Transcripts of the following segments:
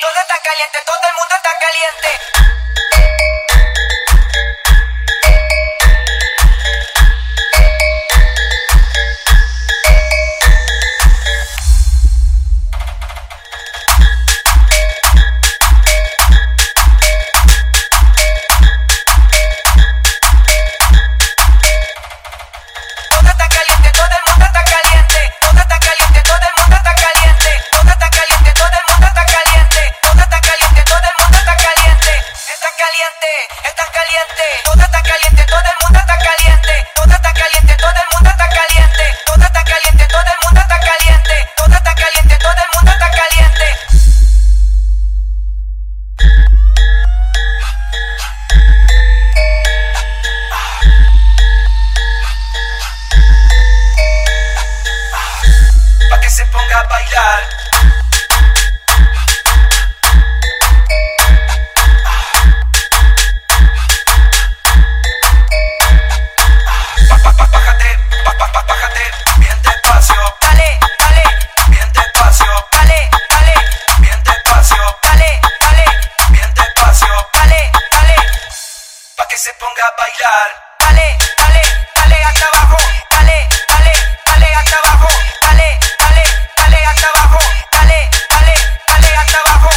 Todo está caliente, todo el mundo está caliente. Caliente, caliente. Todo está caliente, todo el mundo está caliente. Todo está caliente, todo el mundo está caliente. Todo está caliente, todo el mundo está caliente. Todo está caliente, todo el mundo está caliente. Pa' que se ponga a bailar. A bailar. Dale, dale, dale hasta abajo. Dale, dale, dale hasta abajo. Dale, dale, dale hasta abajo. Dale, dale, dale hasta abajo.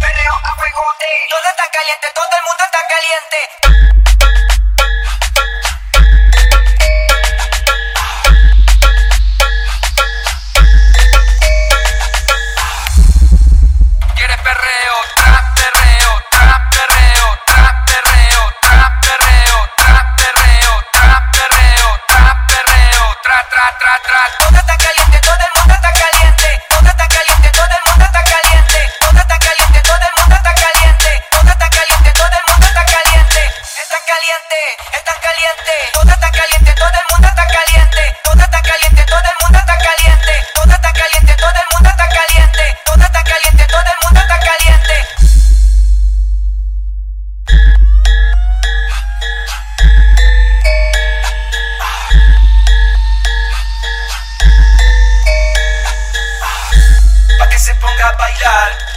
Perreo a fuego Todo está caliente, todo el mundo está caliente. Todo está caliente, todo el mundo está caliente. se ponga a bailar.